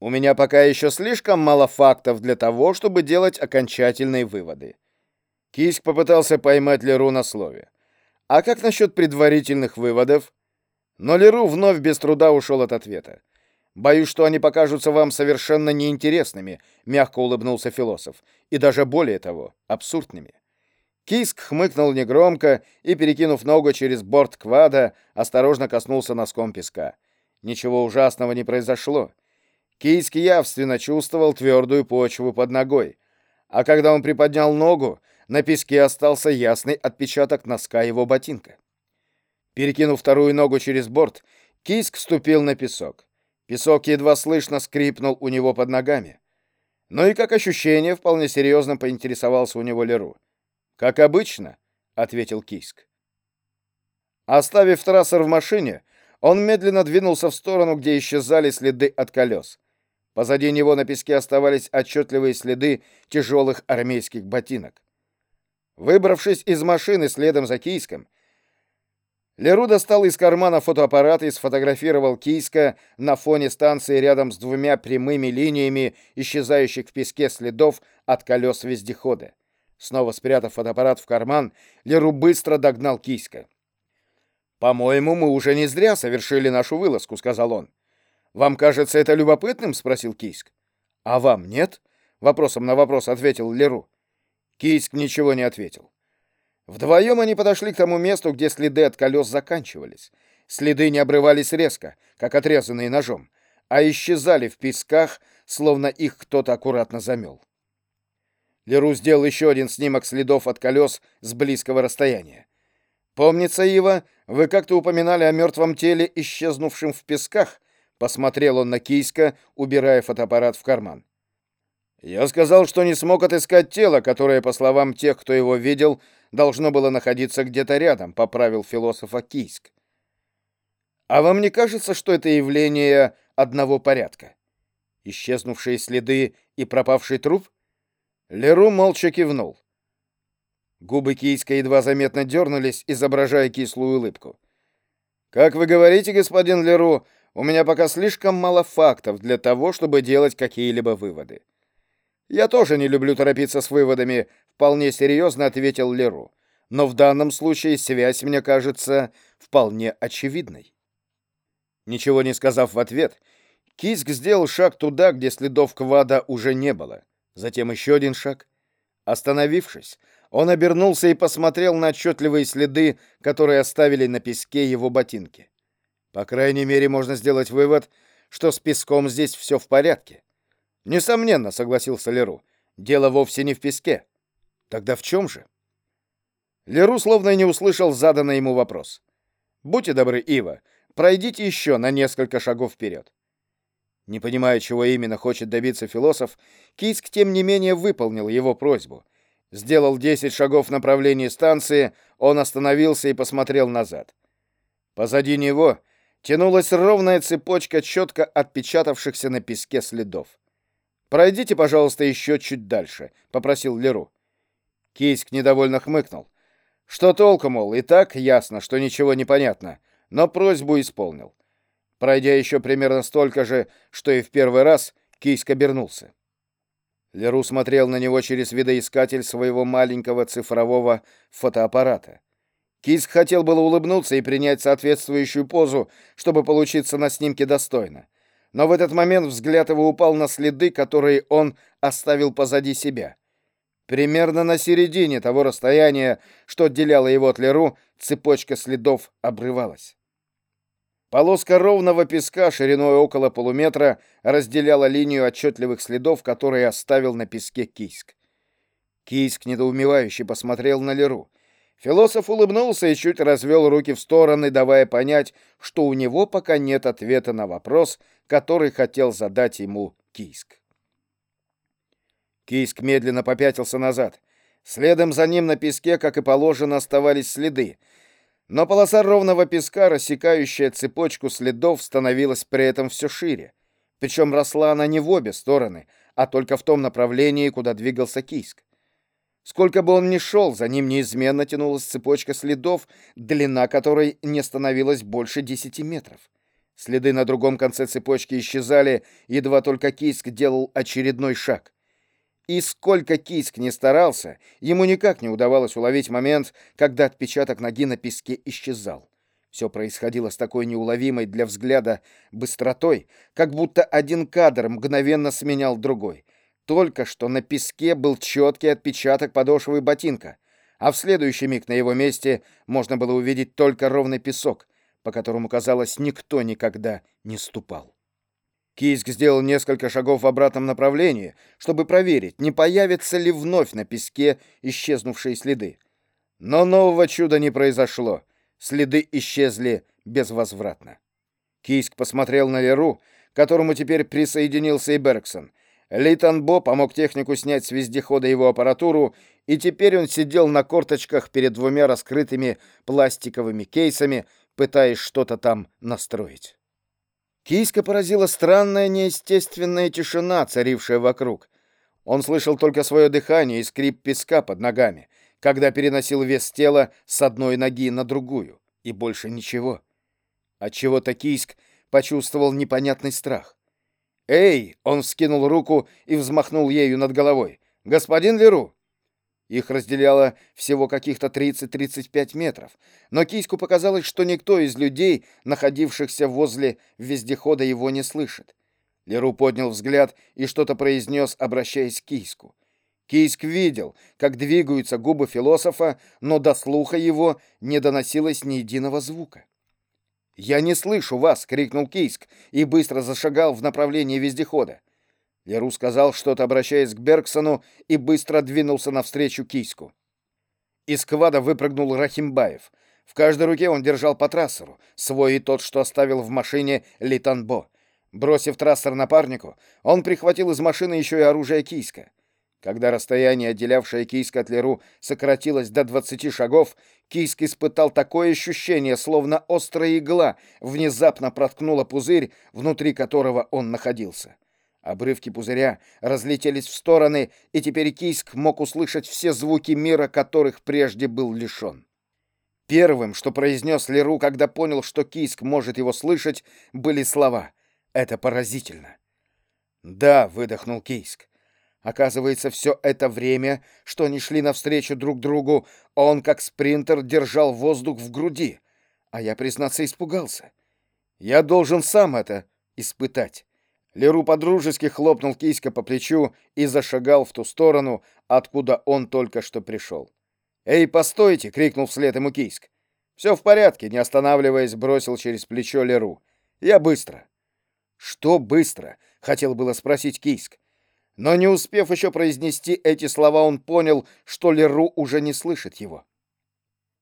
У меня пока еще слишком мало фактов для того, чтобы делать окончательные выводы. Киск попытался поймать Леру на слове. А как насчет предварительных выводов? Но Леру вновь без труда ушел от ответа. Боюсь, что они покажутся вам совершенно неинтересными, мягко улыбнулся философ, и даже более того, абсурдными. Киск хмыкнул негромко и, перекинув ногу через борт квада, осторожно коснулся носком песка. Ничего ужасного не произошло. Киск явственно чувствовал твердую почву под ногой, а когда он приподнял ногу, на песке остался ясный отпечаток носка его ботинка. Перекинув вторую ногу через борт, Киск ступил на песок. Песок едва слышно скрипнул у него под ногами. Но и как ощущение вполне серьезно поинтересовался у него Леру. «Как обычно», — ответил Киск. Оставив трассер в машине, он медленно двинулся в сторону, где исчезали следы от колес. Позади него на песке оставались отчетливые следы тяжелых армейских ботинок. Выбравшись из машины следом за Кийском, Леру достал из кармана фотоаппарат и сфотографировал Кийска на фоне станции рядом с двумя прямыми линиями исчезающих в песке следов от колес вездехода. Снова спрятав фотоаппарат в карман, Леру быстро догнал Кийска. «По-моему, мы уже не зря совершили нашу вылазку», — сказал он. «Вам кажется это любопытным?» — спросил Кийск. «А вам нет?» — вопросом на вопрос ответил Леру. Кийск ничего не ответил. Вдвоем они подошли к тому месту, где следы от колес заканчивались. Следы не обрывались резко, как отрезанные ножом, а исчезали в песках, словно их кто-то аккуратно замел. Леру сделал еще один снимок следов от колес с близкого расстояния. «Помнится, Ива, вы как-то упоминали о мертвом теле, исчезнувшем в песках?» Посмотрел он на Кийска, убирая фотоаппарат в карман. «Я сказал, что не смог отыскать тело, которое, по словам тех, кто его видел, должно было находиться где-то рядом, поправил философа Кийск. А вам не кажется, что это явление одного порядка? Исчезнувшие следы и пропавший труп? Леру молча кивнул. Губы Кийска едва заметно дернулись, изображая кислую улыбку. «Как вы говорите, господин Леру, у меня пока слишком мало фактов для того, чтобы делать какие-либо выводы. «Я тоже не люблю торопиться с выводами», — вполне серьезно ответил Леру. «Но в данном случае связь, мне кажется, вполне очевидной». Ничего не сказав в ответ, Киск сделал шаг туда, где следов квада уже не было. Затем еще один шаг. Остановившись, он обернулся и посмотрел на отчетливые следы, которые оставили на песке его ботинки. По крайней мере, можно сделать вывод, что с песком здесь все в порядке. Несомненно, согласился Леру. Дело вовсе не в песке. Тогда в чем же? Леру словно не услышал заданный ему вопрос. Будьте добры, Ива, пройдите еще на несколько шагов вперед. Не понимая, чего именно хочет добиться философ, Киск, тем не менее, выполнил его просьбу. Сделал 10 шагов в направлении станции, он остановился и посмотрел назад. Позади него тянулась ровная цепочка четко отпечатавшихся на песке следов. «Пройдите, пожалуйста, еще чуть дальше», — попросил Леру. Кейск недовольно хмыкнул. Что толку, мол, и так ясно, что ничего не понятно, но просьбу исполнил. Пройдя еще примерно столько же, что и в первый раз, Кейск обернулся. Леру смотрел на него через видоискатель своего маленького цифрового фотоаппарата. Киск хотел было улыбнуться и принять соответствующую позу, чтобы получиться на снимке достойно но в этот момент взгляд его упал на следы, которые он оставил позади себя. Примерно на середине того расстояния, что отделяло его от Леру, цепочка следов обрывалась. Полоска ровного песка шириной около полуметра разделяла линию отчетливых следов, которые оставил на песке Кийск. Кийск недоумевающе посмотрел на Леру. Философ улыбнулся и чуть развел руки в стороны, давая понять, что у него пока нет ответа на вопрос, который хотел задать ему Кийск. Кийск медленно попятился назад. Следом за ним на песке, как и положено, оставались следы. Но полоса ровного песка, рассекающая цепочку следов, становилась при этом все шире. Причем росла она не в обе стороны, а только в том направлении, куда двигался Кийск. Сколько бы он ни шел, за ним неизменно тянулась цепочка следов, длина которой не становилась больше десяти метров. Следы на другом конце цепочки исчезали, едва только Кийск делал очередной шаг. И сколько Кийск не старался, ему никак не удавалось уловить момент, когда отпечаток ноги на песке исчезал. Все происходило с такой неуловимой для взгляда быстротой, как будто один кадр мгновенно сменял другой. Только что на песке был четкий отпечаток подошвы ботинка, а в следующий миг на его месте можно было увидеть только ровный песок, по которому, казалось, никто никогда не ступал. Кийск сделал несколько шагов в обратном направлении, чтобы проверить, не появятся ли вновь на песке исчезнувшие следы. Но нового чуда не произошло. Следы исчезли безвозвратно. Кийск посмотрел на Леру, к которому теперь присоединился и Бергсон. Лейтанбо помог технику снять с вездехода его аппаратуру, и теперь он сидел на корточках перед двумя раскрытыми пластиковыми кейсами, пытаясь что-то там настроить. Кийска поразила странная неестественная тишина, царившая вокруг. Он слышал только свое дыхание и скрип песка под ногами — когда переносил вес тела с одной ноги на другую, и больше ничего. Отчего-то Кийск почувствовал непонятный страх. «Эй!» — он вскинул руку и взмахнул ею над головой. «Господин Леру!» Их разделяло всего каких-то 30-35 метров, но Кийску показалось, что никто из людей, находившихся возле вездехода, его не слышит. Леру поднял взгляд и что-то произнес, обращаясь к Кийску. Кийск видел, как двигаются губы философа, но до слуха его не доносилось ни единого звука. «Я не слышу вас!» — крикнул Кийск и быстро зашагал в направлении вездехода. Леру сказал что-то, обращаясь к Бергсону, и быстро двинулся навстречу Кийску. Из квада выпрыгнул Рахимбаев. В каждой руке он держал по трассеру, свой и тот, что оставил в машине Литанбо. Бросив трассер напарнику, он прихватил из машины еще и оружие Кийска. Когда расстояние, отделявшее Кийск от Леру, сократилось до 20 шагов, Кийск испытал такое ощущение, словно острая игла внезапно проткнула пузырь, внутри которого он находился. Обрывки пузыря разлетелись в стороны, и теперь Кийск мог услышать все звуки мира, которых прежде был лишен. Первым, что произнес Леру, когда понял, что Кийск может его слышать, были слова «Это поразительно». «Да», — выдохнул Кийск, Оказывается, все это время, что они шли навстречу друг другу, он, как спринтер, держал воздух в груди. А я, признаться, испугался. Я должен сам это испытать. Леру подружески хлопнул Киська по плечу и зашагал в ту сторону, откуда он только что пришел. «Эй, постойте!» — крикнул вслед ему Кийск. «Все в порядке», — не останавливаясь, бросил через плечо Леру. «Я быстро». «Что быстро?» — хотел было спросить Кийск. Но не успев еще произнести эти слова, он понял, что Леру уже не слышит его.